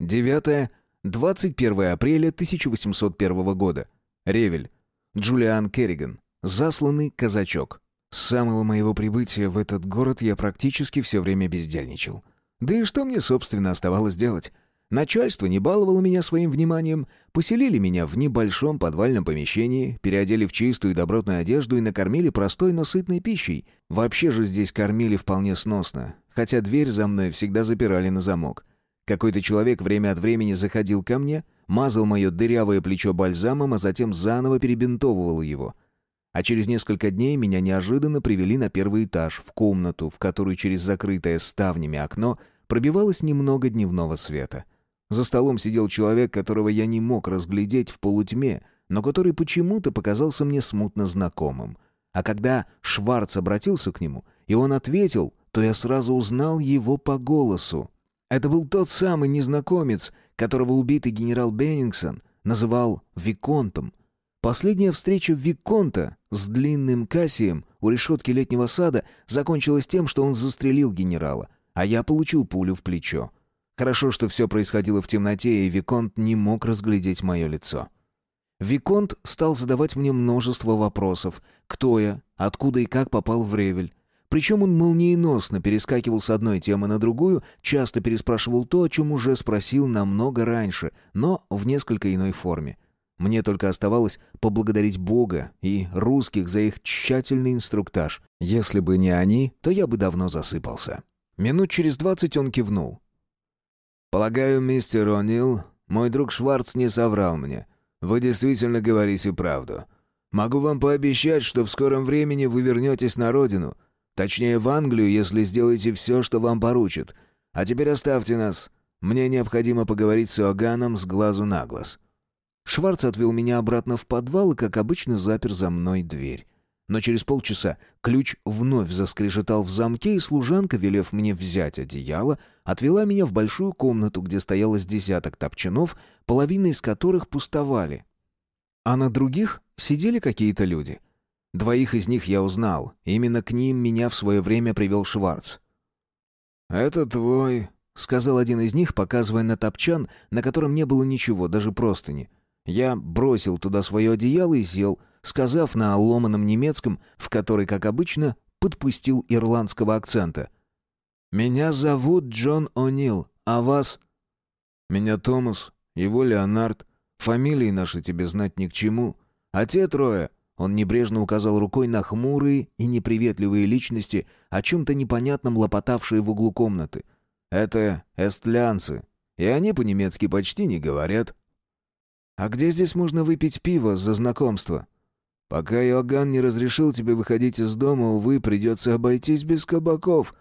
Девятое. 21 апреля 1801 года. Ревель. Джулиан Керриган. Засланный казачок. С самого моего прибытия в этот город я практически все время бездельничал. Да и что мне, собственно, оставалось делать? Начальство не баловало меня своим вниманием, поселили меня в небольшом подвальном помещении, переодели в чистую и добротную одежду и накормили простой, но сытной пищей. Вообще же здесь кормили вполне сносно, хотя дверь за мной всегда запирали на замок. Какой-то человек время от времени заходил ко мне, мазал мое дырявое плечо бальзамом, а затем заново перебинтовывал его. А через несколько дней меня неожиданно привели на первый этаж, в комнату, в которую через закрытое ставнями окно пробивалось немного дневного света — за столом сидел человек, которого я не мог разглядеть в полутьме, но который почему-то показался мне смутно знакомым. А когда Шварц обратился к нему, и он ответил, то я сразу узнал его по голосу. Это был тот самый незнакомец, которого убитый генерал Беннингсон называл Виконтом. Последняя встреча Виконта с длинным Кассием у решетки летнего сада закончилась тем, что он застрелил генерала, а я получил пулю в плечо. Хорошо, что все происходило в темноте, и Виконт не мог разглядеть мое лицо. Виконт стал задавать мне множество вопросов. Кто я? Откуда и как попал в Ревель? Причем он молниеносно перескакивал с одной темы на другую, часто переспрашивал то, о чем уже спросил намного раньше, но в несколько иной форме. Мне только оставалось поблагодарить Бога и русских за их тщательный инструктаж. Если бы не они, то я бы давно засыпался. Минут через двадцать он кивнул. «Полагаю, мистер О'Нил, мой друг Шварц не соврал мне. Вы действительно говорите правду. Могу вам пообещать, что в скором времени вы вернетесь на родину. Точнее, в Англию, если сделаете все, что вам поручат. А теперь оставьте нас. Мне необходимо поговорить с Иоганном с глазу на глаз». Шварц отвел меня обратно в подвал и, как обычно, запер за мной дверь. Но через полчаса ключ вновь заскрежетал в замке, и служанка, велев мне взять одеяло, отвела меня в большую комнату, где стоялось десяток топчанов, половина из которых пустовали. А на других сидели какие-то люди. Двоих из них я узнал. Именно к ним меня в свое время привел Шварц. «Это твой», — сказал один из них, показывая на топчан, на котором не было ничего, даже простыни. Я бросил туда свое одеяло и сел, сказав на ломаном немецком, в который, как обычно, подпустил ирландского акцента. «Меня зовут Джон О'Нил, а вас?» «Меня Томас, его Леонард. Фамилии наши тебе знать ни к чему. А те трое...» Он небрежно указал рукой на хмурые и неприветливые личности, о чем-то непонятном лопотавшие в углу комнаты. «Это эстлянцы, и они по-немецки почти не говорят». «А где здесь можно выпить пиво за знакомство?» Пока Иоганн не разрешил тебе выходить из дома, увы, придется обойтись без кабаков.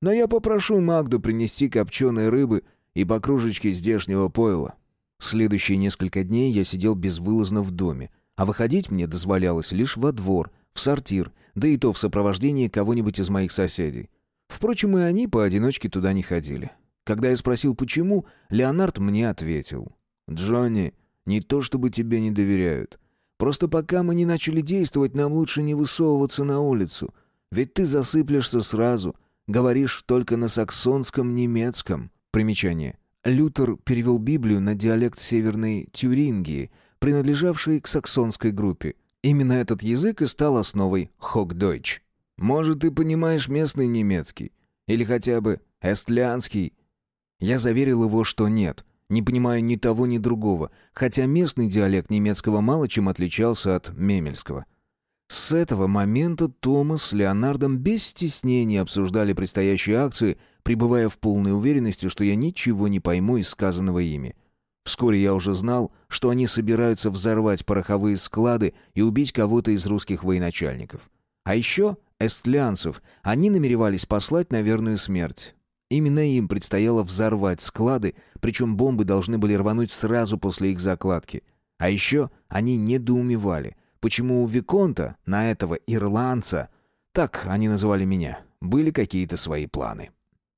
Но я попрошу Магду принести копченой рыбы и по кружечке здешнего пойла». Следующие несколько дней я сидел безвылазно в доме, а выходить мне дозволялось лишь во двор, в сортир, да и то в сопровождении кого-нибудь из моих соседей. Впрочем, и они поодиночке туда не ходили. Когда я спросил, почему, Леонард мне ответил. «Джонни, не то чтобы тебе не доверяют. Просто пока мы не начали действовать, нам лучше не высовываться на улицу. Ведь ты засыплешься сразу. Говоришь только на саксонском немецком. Примечание. Лютер перевел Библию на диалект Северной Тюрингии, принадлежавшей к саксонской группе. Именно этот язык и стал основой Хокдойч. Может, ты понимаешь местный немецкий? Или хотя бы эстлянский? Я заверил его, что нет — не понимая ни того, ни другого, хотя местный диалект немецкого мало чем отличался от мемельского. С этого момента Томас с Леонардом без стеснения обсуждали предстоящие акции, пребывая в полной уверенности, что я ничего не пойму из сказанного ими. Вскоре я уже знал, что они собираются взорвать пороховые склады и убить кого-то из русских военачальников. А еще эстлянцев они намеревались послать на верную смерть. Именно им предстояло взорвать склады, причем бомбы должны были рвануть сразу после их закладки. А еще они недоумевали, почему у Виконта, на этого ирландца, так они называли меня, были какие-то свои планы.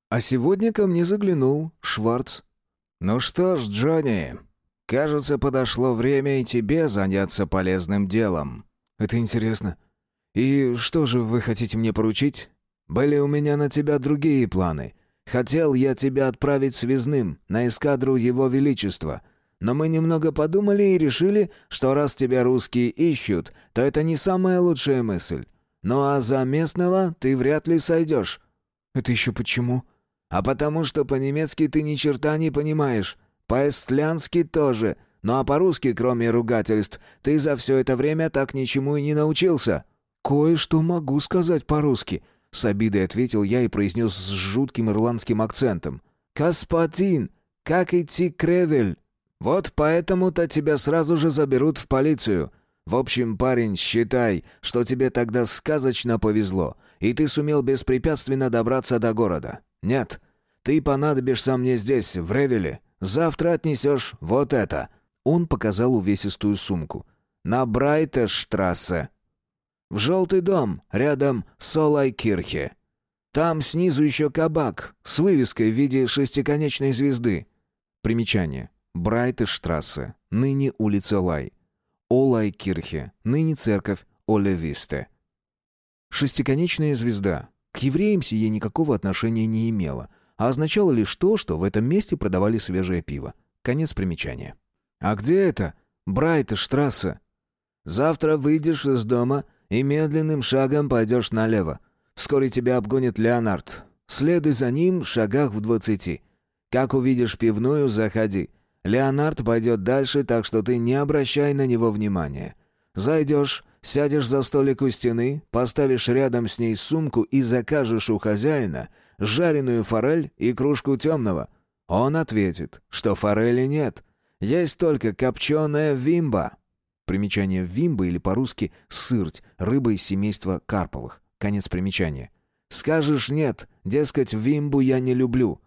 А сегодня ко мне заглянул Шварц. «Ну что ж, Джонни, кажется, подошло время и тебе заняться полезным делом». «Это интересно. И что же вы хотите мне поручить?» «Были у меня на тебя другие планы». Хотел я тебя отправить связным на эскадру Его Величества. Но мы немного подумали и решили, что раз тебя русские ищут, то это не самая лучшая мысль. Ну а за местного ты вряд ли сойдешь». «Это еще почему?» «А потому что по-немецки ты ни черта не понимаешь. По-эстлянски тоже. Ну а по-русски, кроме ругательств, ты за все это время так ничему и не научился». «Кое-что могу сказать по-русски», — с обидой ответил я и произнес с жутким ирландским акцентом. «Каспатин, как идти к Ревель?» «Вот поэтому-то тебя сразу же заберут в полицию. В общем, парень, считай, что тебе тогда сказочно повезло, и ты сумел беспрепятственно добраться до города. Нет, ты понадобишься мне здесь, в Ревеле. Завтра отнесешь вот это». Он показал увесистую сумку. «На Брайтештрассе. В желтый дом, рядом с Олайкирхе. Там снизу еще кабак с вывеской в виде шестиконечной звезды». Примечание. Брайтештрассе, ныне улица Лай. Олайкирхе, ныне церковь Олевисте. Шестиконечная звезда. К евреям сие никакого отношения не имела, а означало лишь то, что в этом месте продавали свежее пиво. Конец примечания. «А где это? Брайтештрассе?» «Завтра выйдешь из дома и медленным шагом пойдешь налево. Вскоре тебя обгонит Леонард. Следуй за ним в шагах в двадцати. Как увидишь пивную, заходи. Леонард пойдет дальше, так что ты не обращай на него внимания. Зайдешь, сядешь за столик у стены, поставишь рядом с ней сумку и закажешь у хозяина жареную форель и кружку темного. Он ответит, что форели нет. Есть только копченая вимба. Примечание «вимба» или по-русски «сырть», рыба из семейства карповых. Конец примечания. Скажешь «нет», дескать, вимбу я не люблю.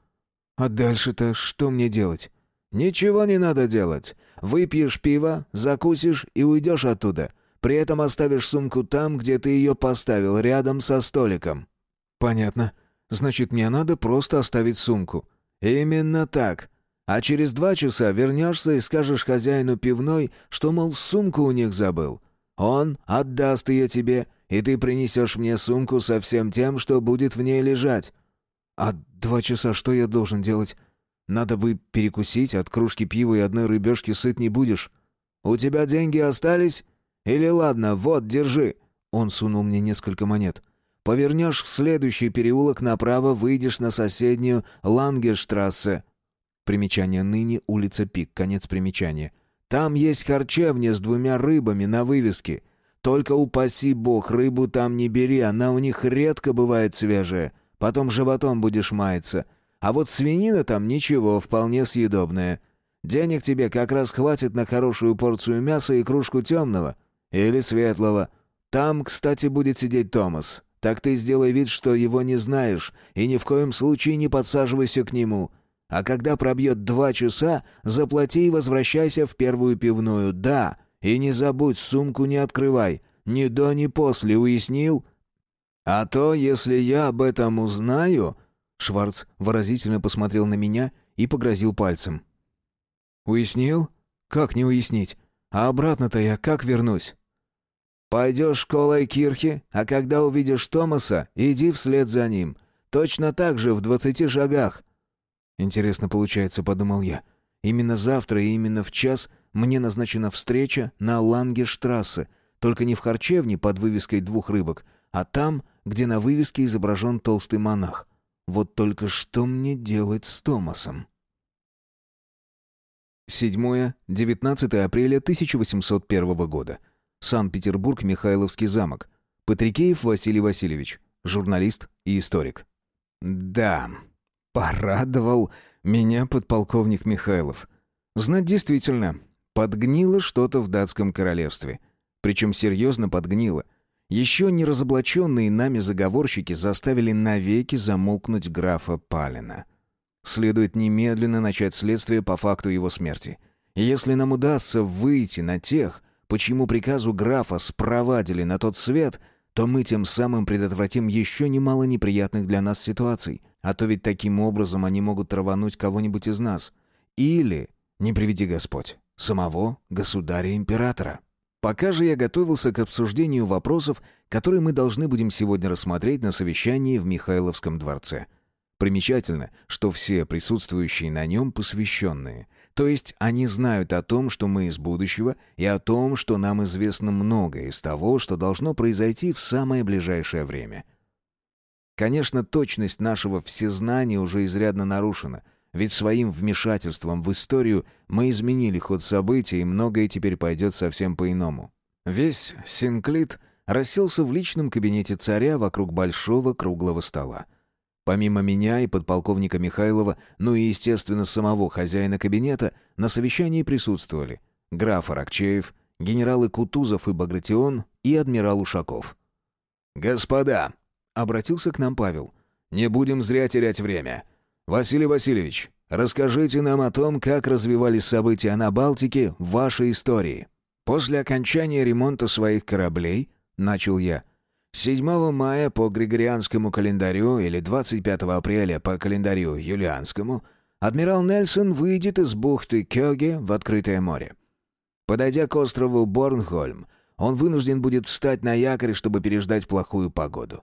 А дальше-то что мне делать? «Ничего не надо делать. Выпьешь пиво, закусишь и уйдешь оттуда. При этом оставишь сумку там, где ты ее поставил, рядом со столиком». «Понятно. Значит, мне надо просто оставить сумку». «Именно так. А через два часа вернешься и скажешь хозяину пивной, что, мол, сумку у них забыл. Он отдаст ее тебе, и ты принесешь мне сумку со всем тем, что будет в ней лежать». «А два часа что я должен делать?» Надо бы перекусить, от кружки пива и одной рыбешки сыт не будешь. У тебя деньги остались? Или ладно, вот, держи». Он сунул мне несколько монет. «Повернешь в следующий переулок направо, выйдешь на соседнюю Лангештрассе». Примечание ныне улица Пик, конец примечания. «Там есть харчевня с двумя рыбами на вывеске. Только упаси бог, рыбу там не бери, она у них редко бывает свежая. Потом животом будешь маяться. А вот свинина там ничего, вполне съедобная. Денег тебе как раз хватит на хорошую порцию мяса и кружку темного. Или светлого. Там, кстати, будет сидеть Томас. Так ты сделай вид, что его не знаешь, и ни в коем случае не подсаживайся к нему. А когда пробьет два часа, заплати и возвращайся в первую пивную. Да, и не забудь, сумку не открывай. Ни до, ни после, уяснил? А то, если я об этом узнаю, Шварц выразительно посмотрел на меня и погрозил пальцем. «Уяснил? Как не уяснить? А обратно-то я как вернусь?» «Пойдешь школой Кирхи, а когда увидишь Томаса, иди вслед за ним. Точно так же в двадцати шагах». «Интересно получается», — подумал я. «Именно завтра и именно в час мне назначена встреча на Лангештрассе, только не в харчевне под вывеской двух рыбок, а там, где на вывеске изображен толстый монах. Вот только что мне делать с Томасом? 7-19 апреля 1801 года. Санкт-Петербург, Михайловский замок. Патрикеев Василий Васильевич, журналист и историк. Да, порадовал меня подполковник Михайлов. Знать действительно, подгнило что-то в датском королевстве. Причем серьезно подгнило – еще не разоблаченные нами заговорщики заставили навеки замолкнуть графа Палина. Следует немедленно начать следствие по факту его смерти. если нам удастся выйти на тех, почему приказу графа спровадили на тот свет, то мы тем самым предотвратим еще немало неприятных для нас ситуаций. А то ведь таким образом они могут травануть кого-нибудь из нас. Или, не приведи Господь, самого государя-императора. Пока же я готовился к обсуждению вопросов, которые мы должны будем сегодня рассмотреть на совещании в Михайловском дворце. Примечательно, что все присутствующие на нем посвященные. То есть они знают о том, что мы из будущего, и о том, что нам известно многое из того, что должно произойти в самое ближайшее время. Конечно, точность нашего всезнания уже изрядно нарушена, ведь своим вмешательством в историю мы изменили ход событий, и многое теперь пойдет совсем по-иному. Весь Синклит расселся в личном кабинете царя вокруг большого круглого стола. Помимо меня и подполковника Михайлова, ну и, естественно, самого хозяина кабинета, на совещании присутствовали граф Аракчеев, генералы Кутузов и Багратион и адмирал Ушаков. «Господа!» — обратился к нам Павел. «Не будем зря терять время. Василий Васильевич, расскажите нам о том, как развивались события на Балтике в вашей истории». После окончания ремонта своих кораблей, начал я, 7 мая по Григорианскому календарю или 25 апреля по календарю Юлианскому адмирал Нельсон выйдет из бухты Кёге в открытое море. Подойдя к острову Борнхольм, он вынужден будет встать на якорь, чтобы переждать плохую погоду.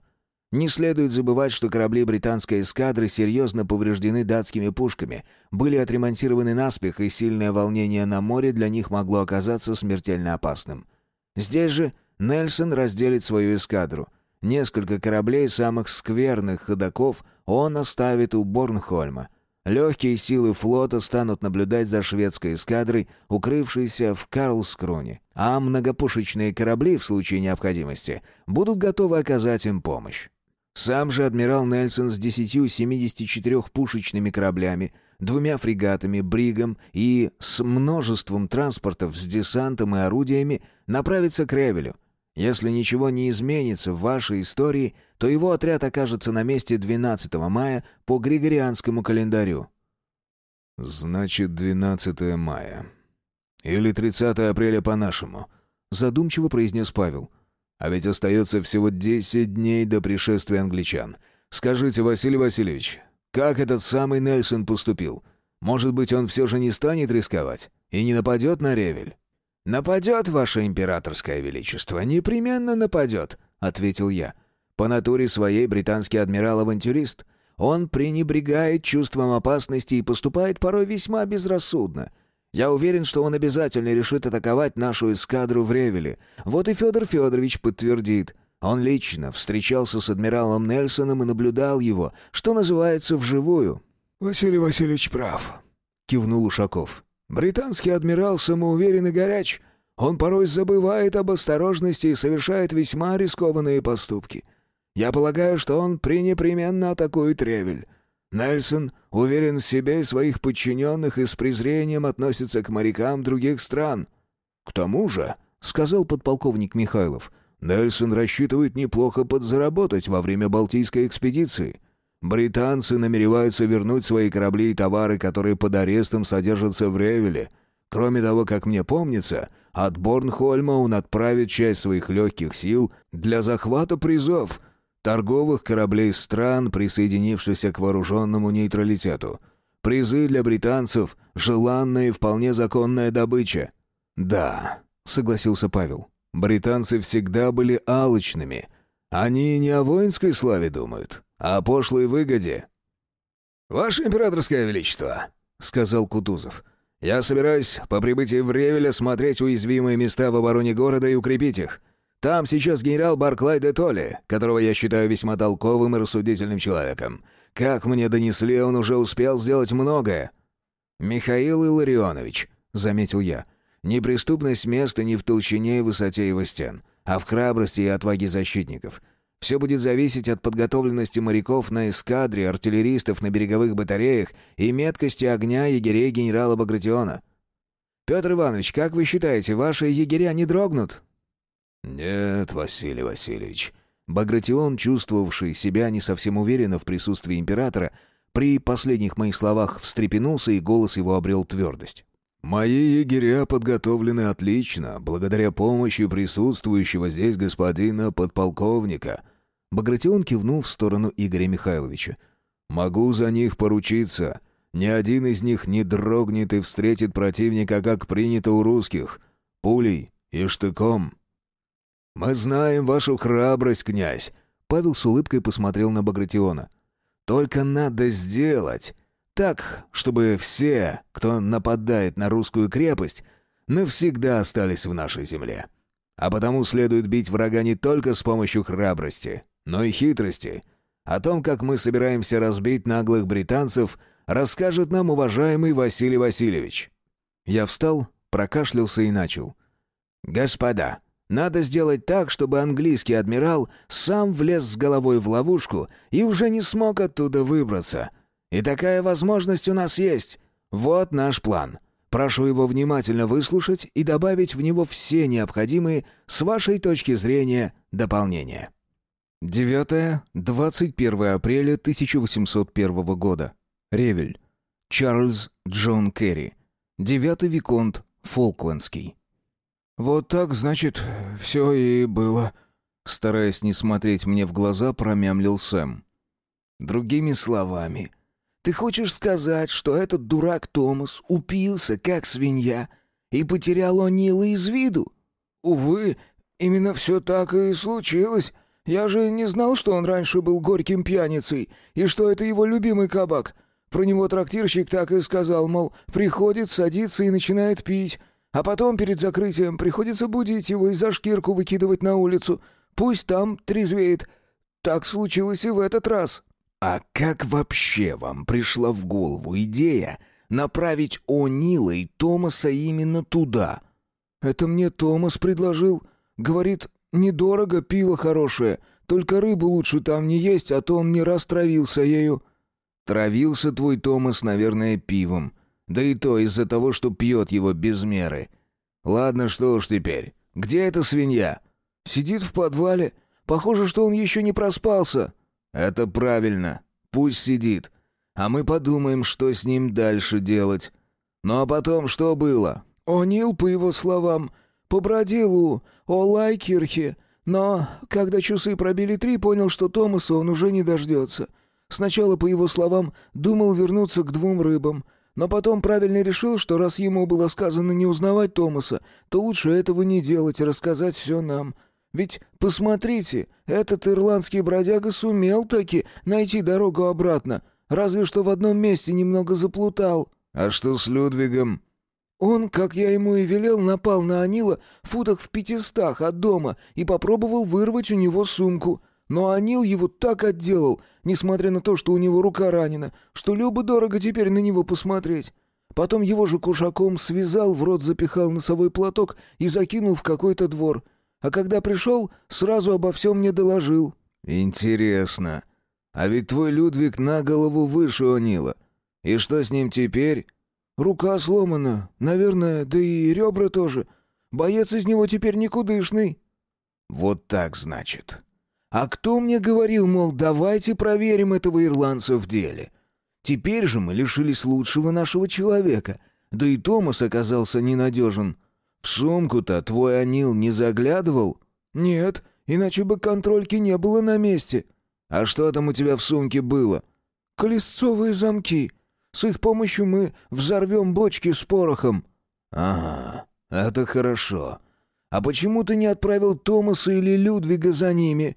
Не следует забывать, что корабли британской эскадры серьезно повреждены датскими пушками, были отремонтированы наспех, и сильное волнение на море для них могло оказаться смертельно опасным. Здесь же Нельсон разделит свою эскадру. Несколько кораблей самых скверных ходоков он оставит у Борнхольма. Легкие силы флота станут наблюдать за шведской эскадрой, укрывшейся в Карлскроне, а многопушечные корабли в случае необходимости будут готовы оказать им помощь. Сам же адмирал Нельсон с десятью 74 пушечными кораблями, двумя фрегатами, бригом и с множеством транспортов с десантом и орудиями направится к Ревелю, если ничего не изменится в вашей истории, то его отряд окажется на месте 12 мая по Григорианскому календарю». «Значит, 12 мая. Или 30 апреля по-нашему», — задумчиво произнес Павел. «А ведь остается всего 10 дней до пришествия англичан. Скажите, Василий Васильевич, как этот самый Нельсон поступил? Может быть, он все же не станет рисковать и не нападет на Ревель?» «Нападет, ваше императорское величество, непременно нападет», — ответил я. «По натуре своей британский адмирал-авантюрист. Он пренебрегает чувством опасности и поступает порой весьма безрассудно. Я уверен, что он обязательно решит атаковать нашу эскадру в Ревеле. Вот и Федор Федорович подтвердит. Он лично встречался с адмиралом Нельсоном и наблюдал его, что называется, вживую». «Василий Васильевич прав», — кивнул Ушаков. Британский адмирал самоуверен и горяч. Он порой забывает об осторожности и совершает весьма рискованные поступки. Я полагаю, что он пренепременно атакует Ревель. Нельсон уверен в себе и своих подчиненных и с презрением относится к морякам других стран. «К тому же», — сказал подполковник Михайлов, — «Нельсон рассчитывает неплохо подзаработать во время Балтийской экспедиции. Британцы намереваются вернуть свои корабли и товары, которые под арестом содержатся в Ревеле. Кроме того, как мне помнится, от Борнхольма он отправит часть своих легких сил для захвата призов торговых кораблей стран, присоединившихся к вооруженному нейтралитету. Призы для британцев — желанная и вполне законная добыча. «Да», — согласился Павел, — «британцы всегда были алчными. Они не о воинской славе думают, о пошлой выгоде». «Ваше императорское величество», — сказал Кутузов, — «я собираюсь по прибытии в Ревель осмотреть уязвимые места в обороне города и укрепить их. Там сейчас генерал Барклай де Толли, которого я считаю весьма толковым и рассудительным человеком. Как мне донесли, он уже успел сделать многое». «Михаил Илларионович», — заметил я, — «неприступность места не в толщине и высоте его стен, а в храбрости и отваге защитников». Все будет зависеть от подготовленности моряков на эскадре, артиллеристов на береговых батареях и меткости огня егерей генерала Багратиона. Петр Иванович, как вы считаете, ваши егеря не дрогнут? Нет, Василий Васильевич. Багратион, чувствовавший себя не совсем уверенно в присутствии императора, при последних моих словах встрепенулся, и голос его обрел твердость. «Мои егеря подготовлены отлично, благодаря помощи присутствующего здесь господина подполковника». Багратион кивнул в сторону Игоря Михайловича. «Могу за них поручиться. Ни один из них не дрогнет и встретит противника, как принято у русских, пулей и штыком». «Мы знаем вашу храбрость, князь», — Павел с улыбкой посмотрел на Багратиона. Только надо сделать так, чтобы все, кто нападает на русскую крепость, навсегда остались в нашей земле. А потому следует бить врага не только с помощью храбрости, но и хитрости. О том, как мы собираемся разбить наглых британцев, расскажет нам уважаемый Василий Васильевич. Я встал, прокашлялся и начал. «Господа, надо сделать так, чтобы английский адмирал сам влез с головой в ловушку и уже не смог оттуда выбраться. И такая возможность у нас есть. Вот наш план. Прошу его внимательно выслушать и добавить в него все необходимые, с вашей точки зрения, дополнения. 9-21 апреля 1801 года. Ревель. Чарльз Джон Керри. Девятый Виконт Фолклендский. «Вот так, значит, все и было», — стараясь не смотреть мне в глаза, промямлил Сэм. «Другими словами, ты хочешь сказать, что этот дурак Томас упился, как свинья, и потерял О'Нила из виду?» «Увы, именно все так и случилось. Я же не знал, что он раньше был горьким пьяницей, и что это его любимый кабак. Про него трактирщик так и сказал, мол, приходит, садится и начинает пить». А потом перед закрытием приходится будить его и за шкирку выкидывать на улицу. Пусть там трезвеет. Так случилось и в этот раз». «А как вообще вам пришла в голову идея направить О'Нила и Томаса именно туда?» «Это мне Томас предложил. Говорит, недорого, пиво хорошее. Только рыбу лучше там не есть, а то он не раз травился ею». «Травился твой Томас, наверное, пивом. Да и то из-за того, что пьет его без меры. Ладно, что уж теперь. Где эта свинья? Сидит в подвале. Похоже, что он еще не проспался. Это правильно. Пусть сидит. А мы подумаем, что с ним дальше делать. Ну а потом что было? О'Нил, по его словам, побродил у Олайкирхе, но, когда часы пробили три, понял, что Томаса он уже не дождется. Сначала, по его словам, думал вернуться к двум рыбам — но потом правильно решил, что раз ему было сказано не узнавать Томаса, то лучше этого не делать и рассказать все нам. Ведь, посмотрите, этот ирландский бродяга сумел таки найти дорогу обратно, разве что в одном месте немного заплутал. А что с Людвигом? Он, как я ему и велел, напал на Анила в футах в пятистах от дома и попробовал вырвать у него сумку — но Анил его так отделал, несмотря на то, что у него рука ранена, что любо-дорого теперь на него посмотреть. Потом его же кушаком связал, в рот запихал носовой платок и закинул в какой-то двор. А когда пришел, сразу обо всем мне доложил. «Интересно. А ведь твой Людвиг на голову выше Анила. И что с ним теперь?» «Рука сломана, наверное, да и ребра тоже. Боец из него теперь никудышный». «Вот так, значит. А кто мне говорил, мол, давайте проверим этого ирландца в деле? Теперь же мы лишились лучшего нашего человека. Да и Томас оказался ненадежен. В сумку-то твой Анил не заглядывал? Нет, иначе бы контрольки не было на месте. А что там у тебя в сумке было? Колесцовые замки. С их помощью мы взорвем бочки с порохом. Ага, это хорошо. А почему ты не отправил Томаса или Людвига за ними?»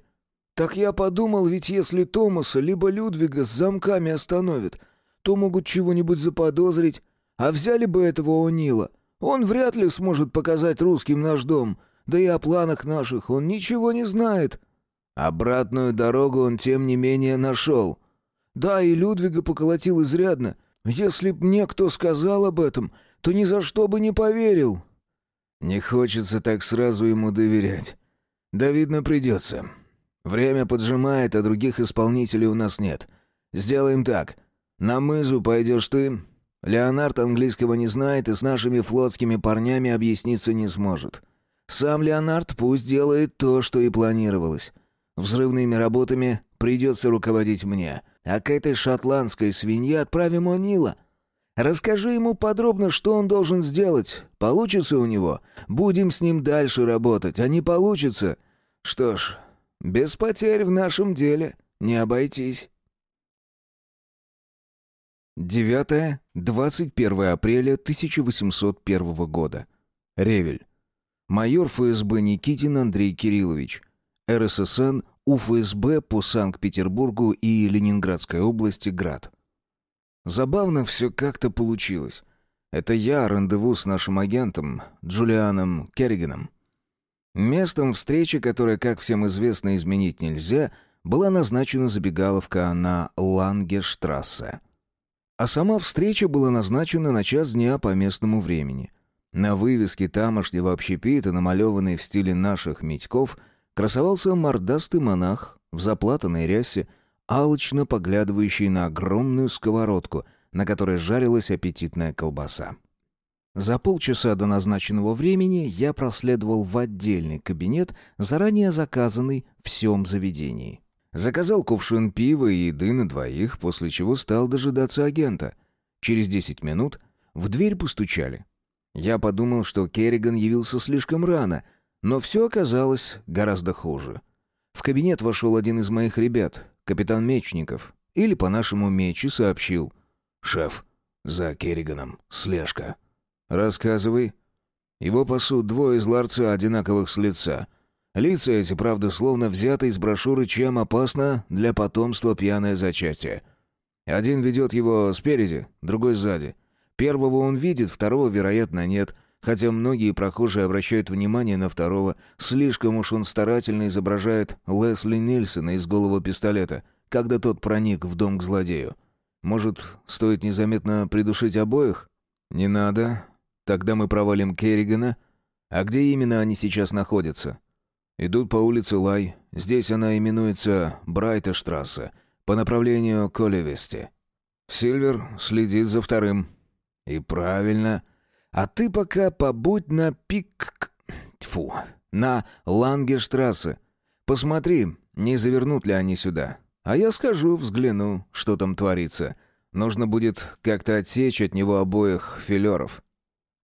Так я подумал, ведь если Томаса либо Людвига с замками остановят, то могут чего-нибудь заподозрить. А взяли бы этого О'Нила. Он вряд ли сможет показать русским наш дом, да и о планах наших он ничего не знает. Обратную дорогу он, тем не менее, нашел. Да, и Людвига поколотил изрядно. Если б мне кто сказал об этом, то ни за что бы не поверил. Не хочется так сразу ему доверять. Да, видно, придется. Время поджимает, а других исполнителей у нас нет. Сделаем так. На мызу пойдешь ты. Леонард английского не знает и с нашими флотскими парнями объясниться не сможет. Сам Леонард пусть делает то, что и планировалось. Взрывными работами придется руководить мне, а к этой шотландской свинье отправим О'Нила. Расскажи ему подробно, что он должен сделать. Получится у него? Будем с ним дальше работать, а не получится... Что ж, без потерь в нашем деле не обойтись. 9-21 апреля 1801 года. Ревель. Майор ФСБ Никитин Андрей Кириллович. РССН УФСБ по Санкт-Петербургу и Ленинградской области «Град». Забавно все как-то получилось. Это я рандеву с нашим агентом, Джулианом Керригеном. Местом встречи, которое, как всем известно, изменить нельзя, была назначена забегаловка на Лангештрассе. А сама встреча была назначена на час дня по местному времени. На вывеске тамошнего общепита, намалеванной в стиле наших Митьков, красовался мордастый монах в заплатанной рясе, алчно поглядывающий на огромную сковородку, на которой жарилась аппетитная колбаса. За полчаса до назначенного времени я проследовал в отдельный кабинет, заранее заказанный в всем заведении. Заказал кувшин пива и еды на двоих, после чего стал дожидаться агента. Через десять минут в дверь постучали. Я подумал, что Керриган явился слишком рано, но все оказалось гораздо хуже. В кабинет вошел один из моих ребят, капитан Мечников, или по-нашему Мечи сообщил. «Шеф, за Керриганом слежка». «Рассказывай». Его пасут двое из ларца одинаковых с лица — Лица эти, правда, словно взяты из брошюры «Чем опасно для потомства пьяное зачатие». Один ведет его спереди, другой сзади. Первого он видит, второго, вероятно, нет, хотя многие прохожие обращают внимание на второго. Слишком уж он старательно изображает Лесли Нильсона из голого пистолета, когда тот проник в дом к злодею. Может, стоит незаметно придушить обоих? Не надо. Тогда мы провалим Керригана. А где именно они сейчас находятся? Идут по улице Лай. Здесь она именуется Брайтештрассе, по направлению к Олевесте. Сильвер следит за вторым. И правильно. А ты пока побудь на пик... Тьфу, на Лангештрассе. Посмотри, не завернут ли они сюда. А я скажу, взгляну, что там творится. Нужно будет как-то отсечь от него обоих филеров.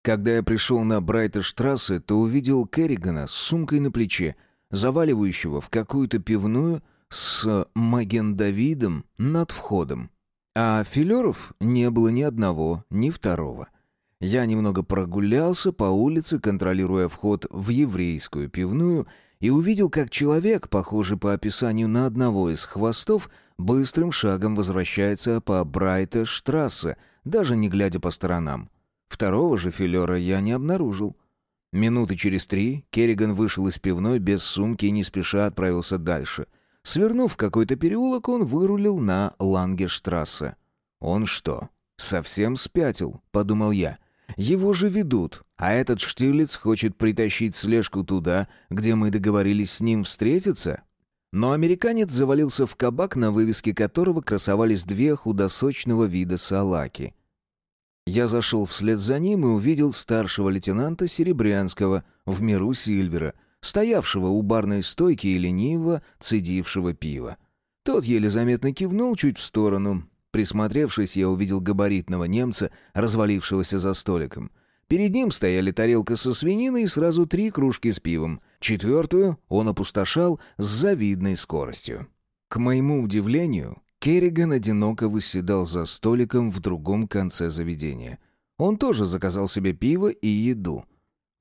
Когда я пришел на Брайтештрассе, то увидел Керригана с сумкой на плече, заваливающего в какую-то пивную с Маген-Давидом над входом. А филеров не было ни одного, ни второго. Я немного прогулялся по улице, контролируя вход в еврейскую пивную, и увидел, как человек, похожий по описанию на одного из хвостов, быстрым шагом возвращается по Брайта-штрассе, даже не глядя по сторонам. Второго же филера я не обнаружил. Минуты через три Керриган вышел из пивной без сумки и не спеша отправился дальше. Свернув какой-то переулок, он вырулил на Лангештрассе. «Он что, совсем спятил?» — подумал я. «Его же ведут, а этот Штирлиц хочет притащить слежку туда, где мы договорились с ним встретиться?» Но американец завалился в кабак, на вывеске которого красовались две худосочного вида салаки — я зашел вслед за ним и увидел старшего лейтенанта Серебрянского в миру Сильвера, стоявшего у барной стойки и лениво цедившего пиво. Тот еле заметно кивнул чуть в сторону. Присмотревшись, я увидел габаритного немца, развалившегося за столиком. Перед ним стояли тарелка со свининой и сразу три кружки с пивом. Четвертую он опустошал с завидной скоростью. К моему удивлению, Керриган одиноко выседал за столиком в другом конце заведения. Он тоже заказал себе пиво и еду.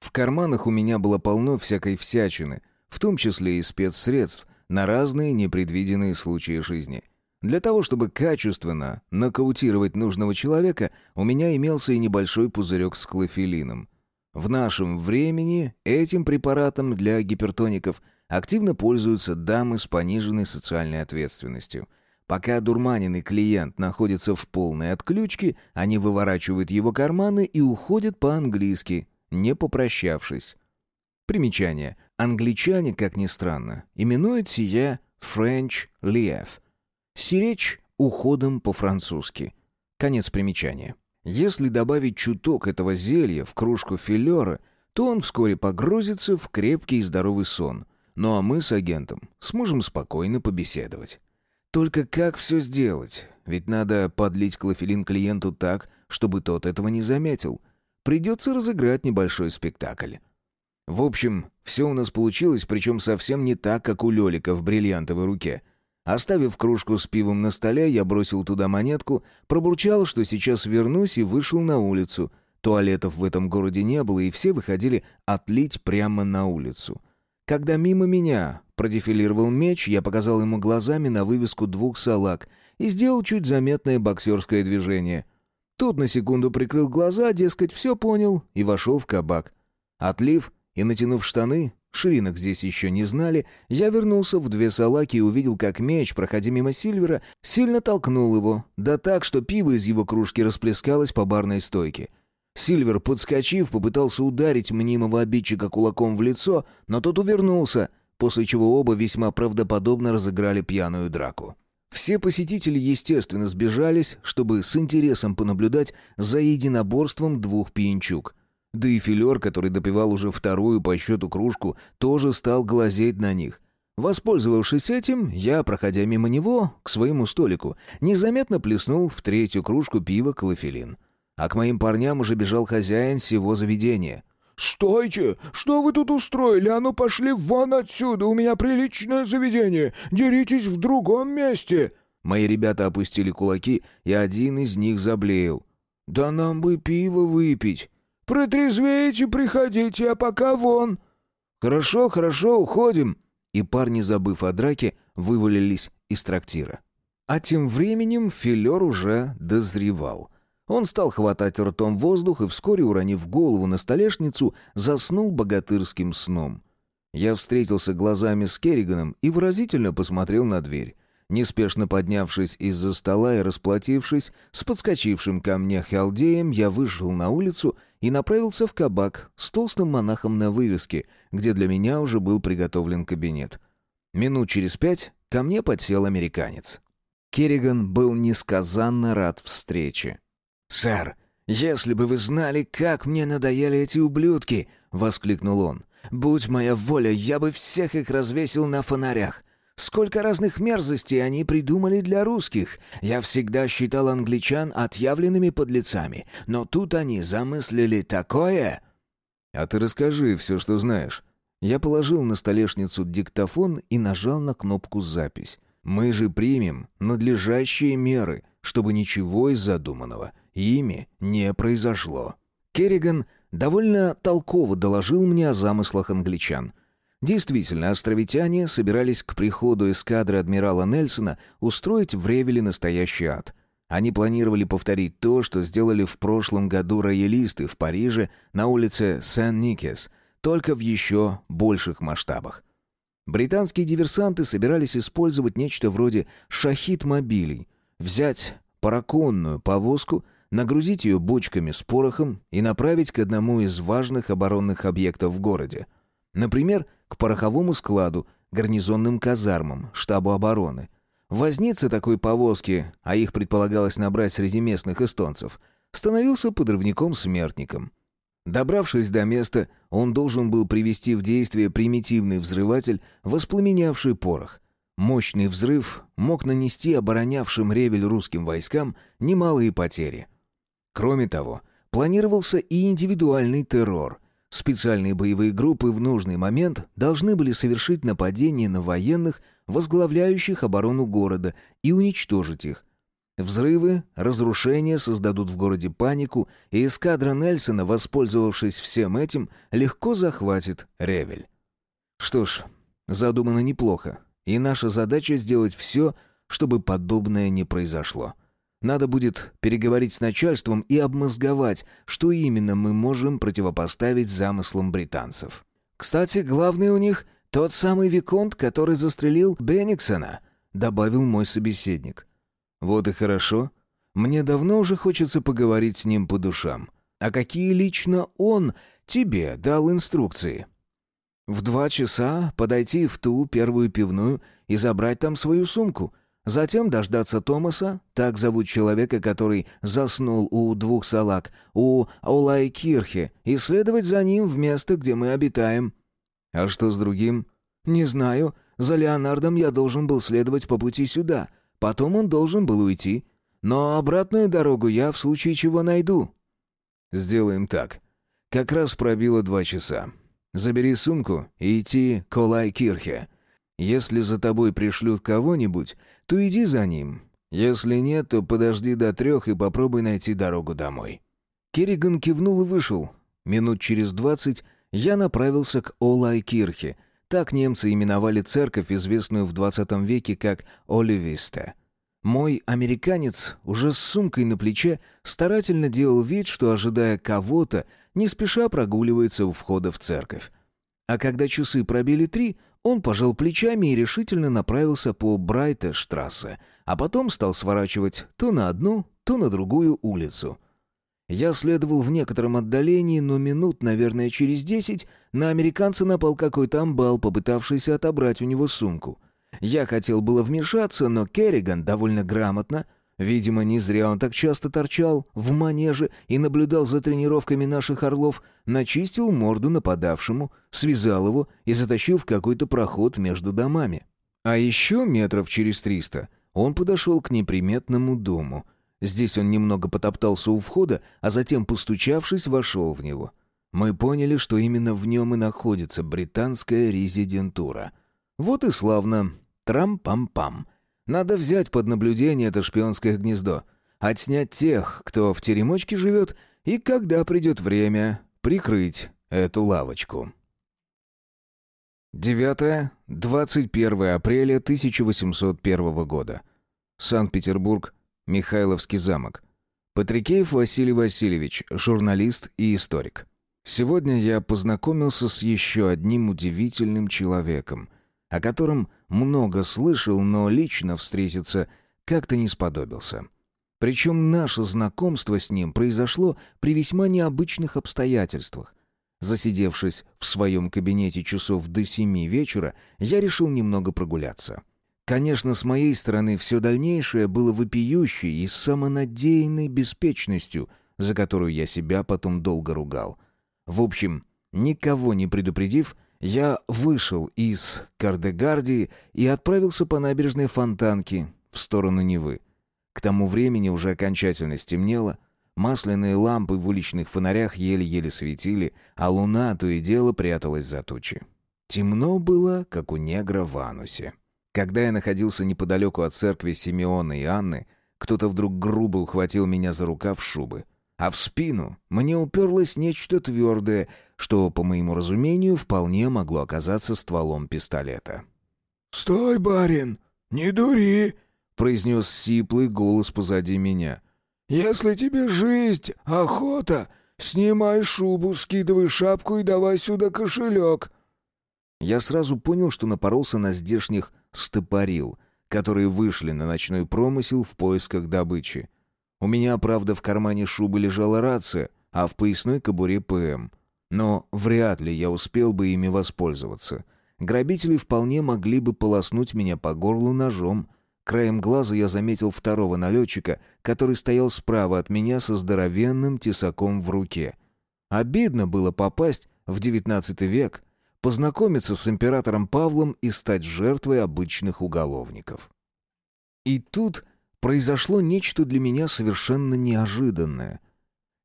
В карманах у меня было полно всякой всячины, в том числе и спецсредств, на разные непредвиденные случаи жизни. Для того, чтобы качественно нокаутировать нужного человека, у меня имелся и небольшой пузырек с клофелином. В нашем времени этим препаратом для гипертоников активно пользуются дамы с пониженной социальной ответственностью – Пока дурманенный клиент находится в полной отключке, они выворачивают его карманы и уходят по-английски, не попрощавшись. Примечание. Англичане, как ни странно, именуют сия French Lief. Сиречь уходом по-французски. Конец примечания. Если добавить чуток этого зелья в кружку филера, то он вскоре погрузится в крепкий и здоровый сон. Ну а мы с агентом сможем спокойно побеседовать. Только как все сделать? Ведь надо подлить клофелин клиенту так, чтобы тот этого не заметил. Придется разыграть небольшой спектакль. В общем, все у нас получилось, причем совсем не так, как у Лелика в бриллиантовой руке. Оставив кружку с пивом на столе, я бросил туда монетку, пробурчал, что сейчас вернусь, и вышел на улицу. Туалетов в этом городе не было, и все выходили отлить прямо на улицу. Когда мимо меня продефилировал меч, я показал ему глазами на вывеску двух салаг и сделал чуть заметное боксерское движение. Тут на секунду прикрыл глаза, дескать, все понял, и вошел в кабак. Отлив и натянув штаны, ширинок здесь еще не знали, я вернулся в две салаки и увидел, как меч, проходя мимо Сильвера, сильно толкнул его, да так, что пиво из его кружки расплескалось по барной стойке. Сильвер, подскочив, попытался ударить мнимого обидчика кулаком в лицо, но тот увернулся, после чего оба весьма правдоподобно разыграли пьяную драку. Все посетители, естественно, сбежались, чтобы с интересом понаблюдать за единоборством двух пьянчук — да и филер, который допивал уже вторую по счету кружку, тоже стал глазеть на них. Воспользовавшись этим, я, проходя мимо него, к своему столику, незаметно плеснул в третью кружку пива клофелин. А к моим парням уже бежал хозяин всего заведения. «Стойте! Что вы тут устроили? А ну пошли вон отсюда! У меня приличное заведение! Деритесь в другом месте!» Мои ребята опустили кулаки, и один из них заблеял. «Да нам бы пиво выпить!» Протрезвеете, приходите, а пока вон». «Хорошо, хорошо, уходим». И парни, забыв о драке, вывалились из трактира. А тем временем филер уже дозревал. Он стал хватать ртом воздух и, вскоре уронив голову на столешницу, заснул богатырским сном. Я встретился глазами с Керриганом и выразительно посмотрел на дверь. Неспешно поднявшись из-за стола и расплатившись с подскочившим ко мне халдеем, я вышел на улицу и направился в кабак с толстым монахом на вывеске, где для меня уже был приготовлен кабинет. Минут через пять ко мне подсел американец. Керриган был несказанно рад встрече. «Сэр, если бы вы знали, как мне надоели эти ублюдки!» — воскликнул он. «Будь моя воля, я бы всех их развесил на фонарях. Сколько разных мерзостей они придумали для русских. Я всегда считал англичан отъявленными подлецами, но тут они замыслили такое...» «А ты расскажи все, что знаешь». Я положил на столешницу диктофон и нажал на кнопку «Запись». «Мы же примем надлежащие меры, чтобы ничего из задуманного ими не произошло». Керриган довольно толково доложил мне о замыслах англичан — Действительно, островитяне собирались к приходу эскадры адмирала Нельсона устроить в Ревеле настоящий ад. Они планировали повторить то, что сделали в прошлом году роялисты в Париже на улице Сен-Никес, только в еще больших масштабах. Британские диверсанты собирались использовать нечто вроде шахид-мобилей, взять параконную повозку, нагрузить ее бочками с порохом и направить к одному из важных оборонных объектов в городе. Например, к пороховому складу, гарнизонным казармам, штабу обороны. Возница такой повозки, а их предполагалось набрать среди местных эстонцев, становился подрывником-смертником. Добравшись до места, он должен был привести в действие примитивный взрыватель, воспламенявший порох. Мощный взрыв мог нанести оборонявшим Ревель русским войскам немалые потери. Кроме того, планировался и индивидуальный террор – Специальные боевые группы в нужный момент должны были совершить нападение на военных, возглавляющих оборону города, и уничтожить их. Взрывы, разрушения создадут в городе панику, и эскадра Нельсона, воспользовавшись всем этим, легко захватит Ревель. Что ж, задумано неплохо, и наша задача сделать все, чтобы подобное не произошло. Надо будет переговорить с начальством и обмозговать, что именно мы можем противопоставить замыслам британцев. Кстати, главный у них тот самый Виконт, который застрелил Бенниксона, добавил мой собеседник. Вот и хорошо. Мне давно уже хочется поговорить с ним по душам. А какие лично он тебе дал инструкции? В два часа подойти в ту первую пивную и забрать там свою сумку — Затем дождаться Томаса, так зовут человека, который заснул у двух салак, у Олайкирхе, и следовать за ним в место, где мы обитаем. А что с другим? Не знаю. За Леонардом я должен был следовать по пути сюда. Потом он должен был уйти. Но обратную дорогу я в случае чего найду. Сделаем так. Как раз пробило два часа. Забери сумку и идти к Олайкирхе. Если за тобой пришлют кого-нибудь, то иди за ним. Если нет, то подожди до трех и попробуй найти дорогу домой». Керриган кивнул и вышел. Минут через двадцать я направился к Олайкирхе, Так немцы именовали церковь, известную в 20 веке как Оливисте. Мой американец уже с сумкой на плече старательно делал вид, что, ожидая кого-то, не спеша прогуливается у входа в церковь. А когда часы пробили три, он пожал плечами и решительно направился по Брайте-штрассе, а потом стал сворачивать то на одну, то на другую улицу. Я следовал в некотором отдалении, но минут, наверное, через десять на американца напал какой-то амбал, попытавшийся отобрать у него сумку. Я хотел было вмешаться, но Керриган довольно грамотно, видимо, не зря он так часто торчал в манеже и наблюдал за тренировками наших орлов, начистил морду нападавшему, связал его и затащил в какой-то проход между домами. А еще метров через триста он подошел к неприметному дому. Здесь он немного потоптался у входа, а затем, постучавшись, вошел в него. Мы поняли, что именно в нем и находится британская резидентура. Вот и славно. Трам-пам-пам. Надо взять под наблюдение это шпионское гнездо, отснять тех, кто в теремочке живет, и когда придет время, прикрыть эту лавочку. 9-21 апреля 1801 года. Санкт-Петербург, Михайловский замок. Патрикеев Василий Васильевич, журналист и историк. Сегодня я познакомился с еще одним удивительным человеком, о котором много слышал, но лично встретиться как-то не сподобился. Причем наше знакомство с ним произошло при весьма необычных обстоятельствах. Засидевшись в своем кабинете часов до семи вечера, я решил немного прогуляться. Конечно, с моей стороны все дальнейшее было вопиющей и самонадеянной беспечностью, за которую я себя потом долго ругал. В общем, никого не предупредив, я вышел из Кардегардии и отправился по набережной Фонтанки в сторону Невы. К тому времени уже окончательно стемнело, масляные лампы в уличных фонарях еле-еле светили, а луна то и дело пряталась за тучи. Темно было, как у негра в анусе. Когда я находился неподалеку от церкви Симеона и Анны, кто-то вдруг грубо ухватил меня за рукав шубы а в спину мне уперлось нечто твердое, что, по моему разумению, вполне могло оказаться стволом пистолета. «Стой, барин! Не дури!» — произнес сиплый голос позади меня. «Если тебе жизнь, охота, снимай шубу, скидывай шапку и давай сюда кошелек». Я сразу понял, что напоролся на здешних стопорил, которые вышли на ночной промысел в поисках добычи. У меня, правда, в кармане шубы лежала рация, а в поясной кобуре ПМ. Но вряд ли я успел бы ими воспользоваться. Грабители вполне могли бы полоснуть меня по горлу ножом. Краем глаза я заметил второго налетчика, который стоял справа от меня со здоровенным тесаком в руке. Обидно было попасть в девятнадцатый век, познакомиться с императором Павлом и стать жертвой обычных уголовников. И тут произошло нечто для меня совершенно неожиданное.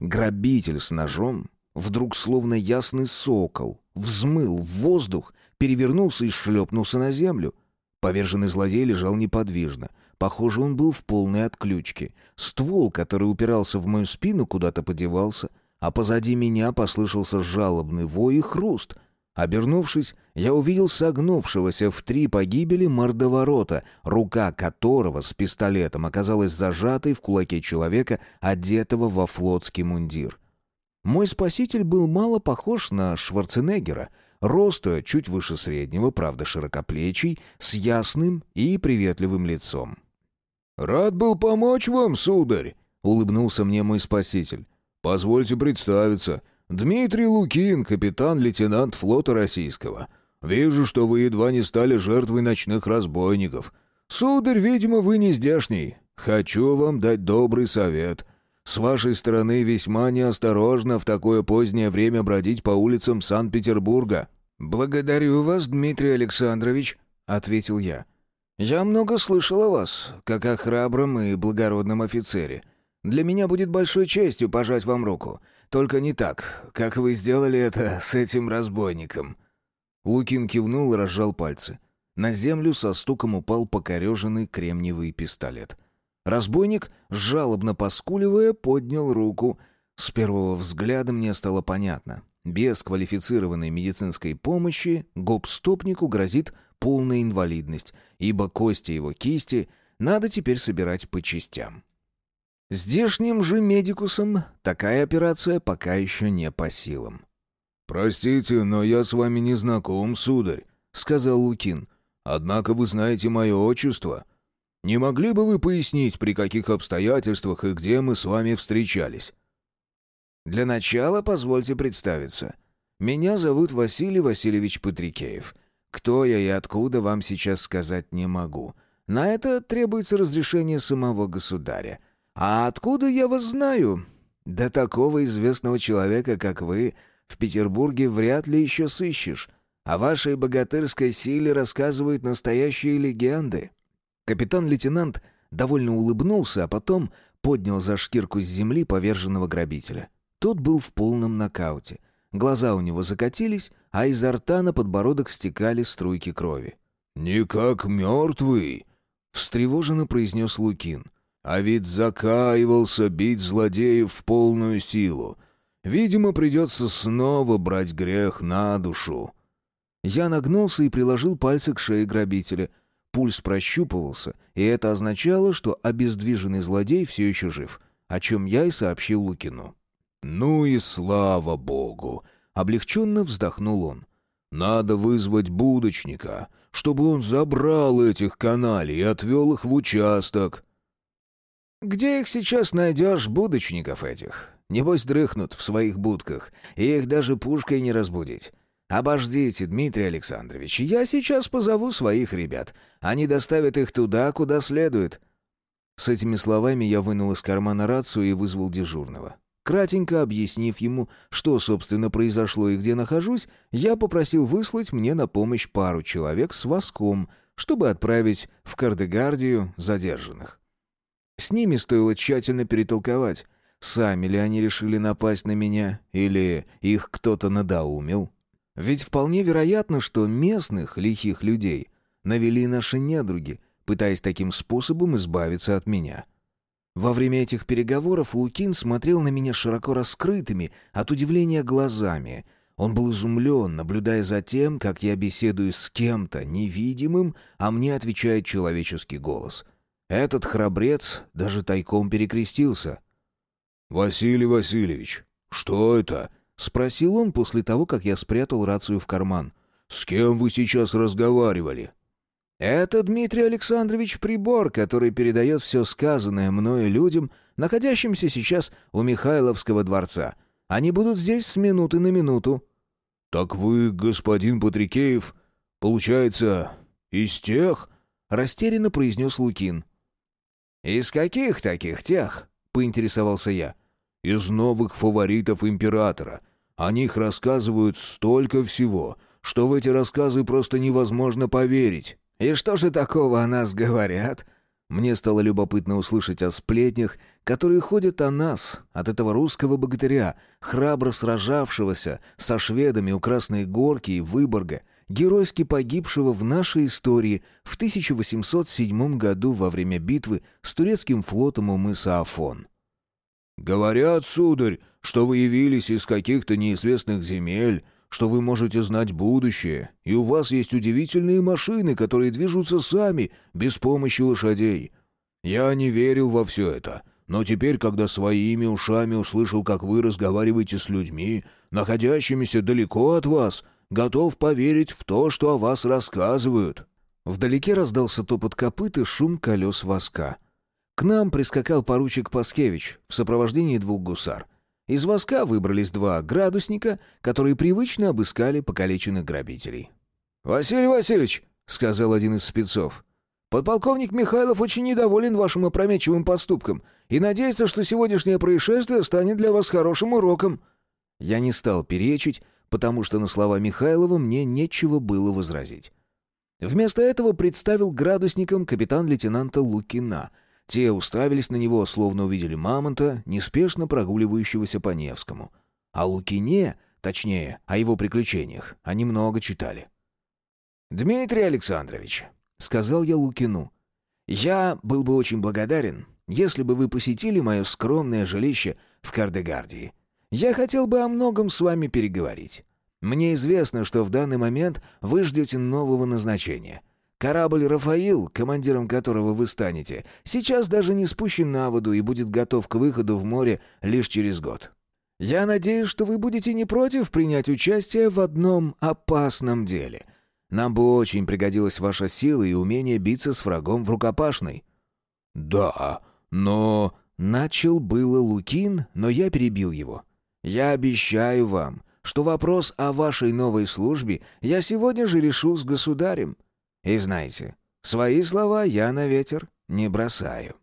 Грабитель с ножом вдруг словно ясный сокол взмыл в воздух, перевернулся и шлепнулся на землю. Поверженный злодей лежал неподвижно. Похоже, он был в полной отключке. Ствол, который упирался в мою спину, куда-то подевался, а позади меня послышался жалобный вой и хруст — Обернувшись, я увидел согнувшегося в три погибели мордоворота, рука которого с пистолетом оказалась зажатой в кулаке человека, одетого во флотский мундир. Мой спаситель был мало похож на Шварценеггера, роста чуть выше среднего, правда широкоплечий, с ясным и приветливым лицом. «Рад был помочь вам, сударь», — улыбнулся мне мой спаситель. «Позвольте представиться». Дмитрий Лукин, капитан-лейтенант флота российского. Вижу, что вы едва не стали жертвой ночных разбойников. Сударь, видимо, вы не здешний. Хочу вам дать добрый совет. С вашей стороны весьма неосторожно в такое позднее время бродить по улицам Санкт-Петербурга». «Благодарю вас, Дмитрий Александрович», — ответил я. «Я много слышал о вас, как о храбром и благородном офицере. Для меня будет большой честью пожать вам руку. Только не так, как вы сделали это с этим разбойником». Лукин кивнул и разжал пальцы. На землю со стуком упал покореженный кремниевый пистолет. Разбойник, жалобно поскуливая, поднял руку. С первого взгляда мне стало понятно. Без квалифицированной медицинской помощи гопстопнику грозит полная инвалидность, ибо кости его кисти надо теперь собирать по частям. Здешним же медикусам такая операция пока еще не по силам. «Простите, но я с вами не знаком, сударь», — сказал Лукин. «Однако вы знаете мое отчество. Не могли бы вы пояснить, при каких обстоятельствах и где мы с вами встречались?» «Для начала позвольте представиться. Меня зовут Василий Васильевич Патрикеев. Кто я и откуда, вам сейчас сказать не могу. На это требуется разрешение самого государя. А откуда я вас знаю? Да такого известного человека, как вы, в Петербурге вряд ли еще сыщешь. О вашей богатырской силе рассказывают настоящие легенды». Капитан-лейтенант довольно улыбнулся, а потом поднял за шкирку с земли поверженного грабителя. Тот был в полном нокауте. Глаза у него закатились, а изо рта на подбородок стекали струйки крови. «Не как мертвый», — встревоженно произнес Лукин. «А ведь закаивался бить злодеев в полную силу. Видимо, придется снова брать грех на душу». Я нагнулся и приложил пальцы к шее грабителя — Пульс прощупывался, и это означало, что обездвиженный злодей все еще жив, о чем я и сообщил Лукину. «Ну и слава богу!» — облегченно вздохнул он. «Надо вызвать будочника, чтобы он забрал этих каналей и отвел их в участок». «Где их сейчас найдешь, будочников этих? Небось дрыхнут в своих будках, и их даже пушкой не разбудить. «Обождите, Дмитрий Александрович, я сейчас позову своих ребят. Они доставят их туда, куда следует». С этими словами я вынул из кармана рацию и вызвал дежурного. Кратенько объяснив ему, что, собственно, произошло и где нахожусь, я попросил выслать мне на помощь пару человек с воском, чтобы отправить в Кардегардию задержанных. С ними стоило тщательно перетолковать, сами ли они решили напасть на меня, или их кто-то надоумил. Ведь вполне вероятно, что местных лихих людей навели наши недруги, пытаясь таким способом избавиться от меня. Во время этих переговоров Лукин смотрел на меня широко раскрытыми, от удивления глазами. Он был изумлен, наблюдая за тем, как я беседую с кем-то невидимым, а мне отвечает человеческий голос. Этот храбрец даже тайком перекрестился. «Василий Васильевич, что это?» — спросил он после того, как я спрятал рацию в карман. «С кем вы сейчас разговаривали?» «Это Дмитрий Александрович Прибор, который передает все сказанное мною людям, находящимся сейчас у Михайловского дворца. Они будут здесь с минуты на минуту». «Так вы, господин Патрикеев, получается, из тех?» — растерянно произнес Лукин. «Из каких таких тех?» — поинтересовался я. «Из новых фаворитов императора. О них рассказывают столько всего, что в эти рассказы просто невозможно поверить. И что же такого о нас говорят? Мне стало любопытно услышать о сплетнях, которые ходят о нас, от этого русского богатыря, храбро сражавшегося со шведами у Красной Горки и Выборга, геройски погибшего в нашей истории в 1807 году во время битвы с турецким флотом у мыса Афон. «Говорят, сударь, что вы явились из каких-то неизвестных земель, что вы можете знать будущее, и у вас есть удивительные машины, которые движутся сами, без помощи лошадей. Я не верил во все это, но теперь, когда своими ушами услышал, как вы разговариваете с людьми, находящимися далеко от вас, готов поверить в то, что о вас рассказывают». Вдалеке раздался топот копыт и шум колес воска. К нам прискакал поручик Паскевич в сопровождении двух гусар — из воска выбрались два градусника, которые привычно обыскали покалеченных грабителей. «Василий Васильевич», — сказал один из спецов, — «подполковник Михайлов очень недоволен вашим опрометчивым поступком и надеется, что сегодняшнее происшествие станет для вас хорошим уроком». Я не стал перечить, потому что на слова Михайлова мне нечего было возразить. Вместо этого представил градусникам капитан-лейтенанта Лукина — те уставились на него, словно увидели мамонта, неспешно прогуливающегося по Невскому. О Лукине, точнее, о его приключениях, они много читали. «Дмитрий Александрович», — сказал я Лукину, — «я был бы очень благодарен, если бы вы посетили мое скромное жилище в Кардегардии. Я хотел бы о многом с вами переговорить. Мне известно, что в данный момент вы ждете нового назначения. Корабль «Рафаил», командиром которого вы станете, сейчас даже не спущен на воду и будет готов к выходу в море лишь через год. Я надеюсь, что вы будете не против принять участие в одном опасном деле. Нам бы очень пригодилась ваша сила и умение биться с врагом в рукопашной». «Да, но...» Начал было Лукин, но я перебил его. «Я обещаю вам, что вопрос о вашей новой службе я сегодня же решу с государем. И знаете, свои слова я на ветер не бросаю».